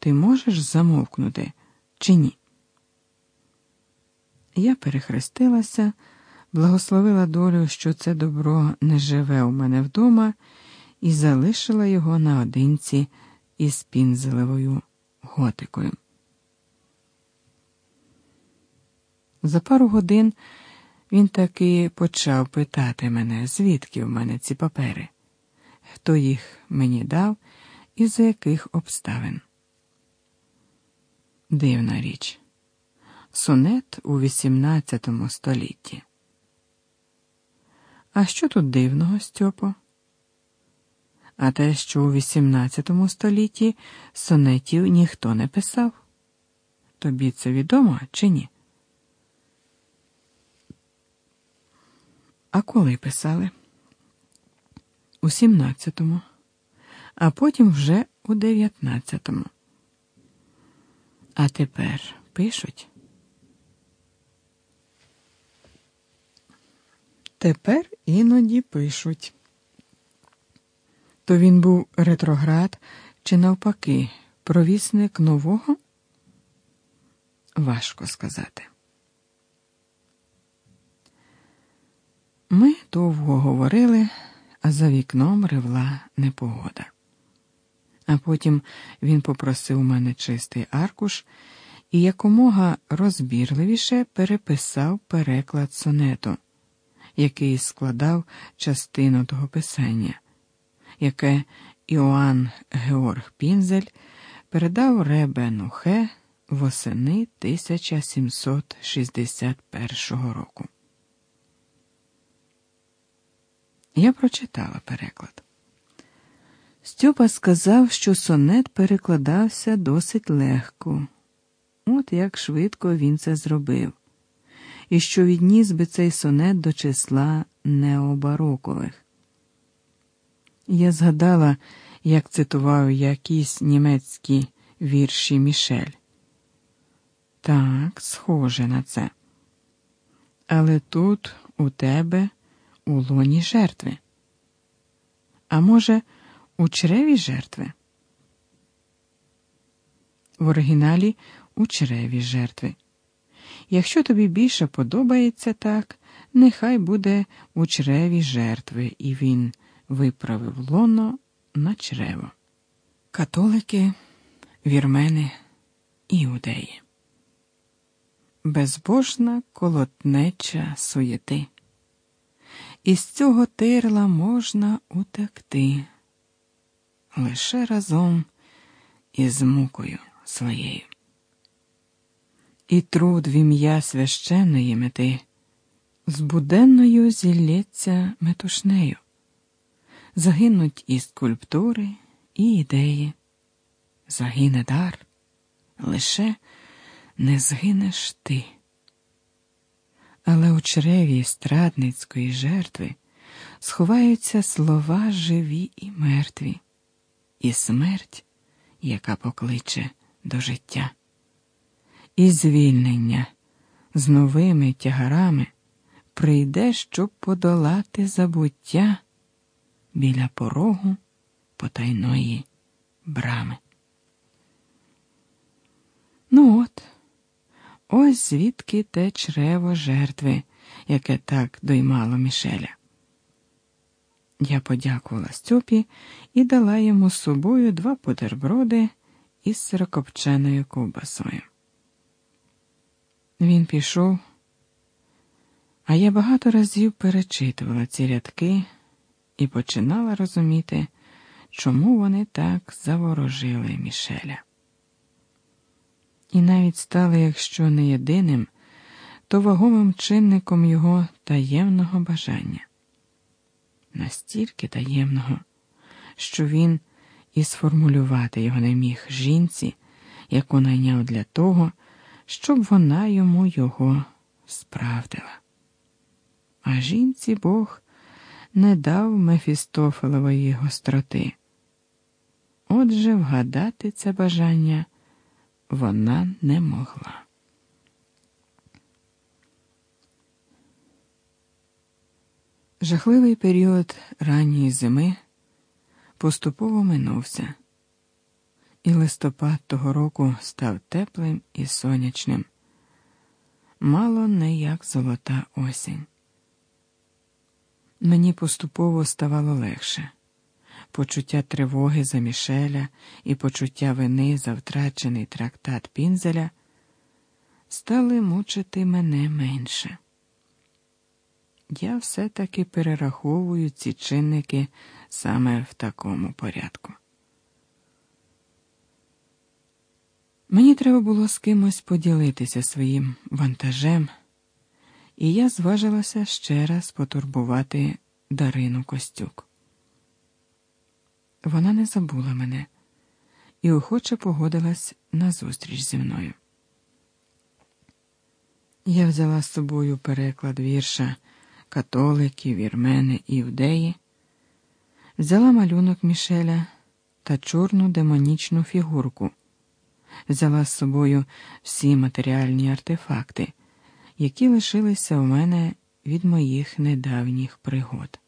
ти можеш замовкнути чи ні? Я перехрестилася, благословила долю, що це добро не живе у мене вдома, і залишила його наодинці із пінзелевою готикою. За пару годин він таки почав питати мене, звідки в мене ці папери, хто їх мені дав і за яких обставин. Дивна річ. Сонет у XVIII столітті. А що тут дивного, Стьопо? А те, що у XVIII столітті сонетів ніхто не писав. Тобі це відомо чи ні? А коли писали? У 17-му, а потім вже у 19-му. А тепер пишуть. Тепер іноді пишуть. То він був ретроград чи навпаки провісник нового? Важко сказати. Ми довго говорили, а за вікном ревла непогода. А потім він попросив у мене чистий аркуш і якомога розбірливіше переписав переклад сонету, який складав частину того писання, яке Іоанн Георг Пінзель передав Ребену Хе восени 1761 року. Я прочитала переклад. Стьопа сказав, що сонет перекладався досить легко, от як швидко він це зробив, і що відніс би цей сонет до числа необарокових. Я згадала, як цитував якісь німецькі вірші Мішель. Так, схоже на це. Але тут у тебе у лоні жертви. А може, у чреві жертви? В оригіналі у чреві жертви. Якщо тобі більше подобається так, нехай буде у чреві жертви, і він виправив лоно на чрево. Католики, вірмени, іудеї. Безбожна колотнеча суєти. Із цього тирла можна утекти лише разом із мукою своєю. І труд в ім'я священної мети з буденною зілється метушнею, загинуть і скульптури, і ідеї, загине дар, лише не згинеш ти. Але у чреві страдницької жертви сховаються слова живі і мертві, і смерть, яка покличе до життя, і звільнення з новими тягарами прийде, щоб подолати забуття біля порогу потайної брами. Ну от. Ось звідки те чрево жертви, яке так доймало Мішеля. Я подякувала Стьопі і дала йому з собою два бутерброди із сирокопченою ковбасою. Він пішов, а я багато разів перечитувала ці рядки і починала розуміти, чому вони так заворожили Мішеля і навіть стали, якщо не єдиним, то вагомим чинником його таємного бажання. Настільки таємного, що він і сформулювати його не міг жінці, яку найняв для того, щоб вона йому його справдила. А жінці Бог не дав Мефістофелевої гостроти. Отже, вгадати це бажання вона не могла. Жахливий період ранньої зими поступово минувся, І листопад того року став теплим і сонячним, мало не як золота осінь. Мені поступово ставало легше. Почуття тривоги за Мішеля і почуття вини за втрачений трактат Пінзеля стали мучити мене менше. Я все-таки перераховую ці чинники саме в такому порядку. Мені треба було з кимось поділитися своїм вантажем, і я зважилася ще раз потурбувати Дарину Костюк. Вона не забула мене і охоче погодилась на зустріч зі мною. Я взяла з собою переклад вірша католики, вірмени івдеї взяла малюнок Мішеля та чорну демонічну фігурку, взяла з собою всі матеріальні артефакти, які лишилися у мене від моїх недавніх пригод.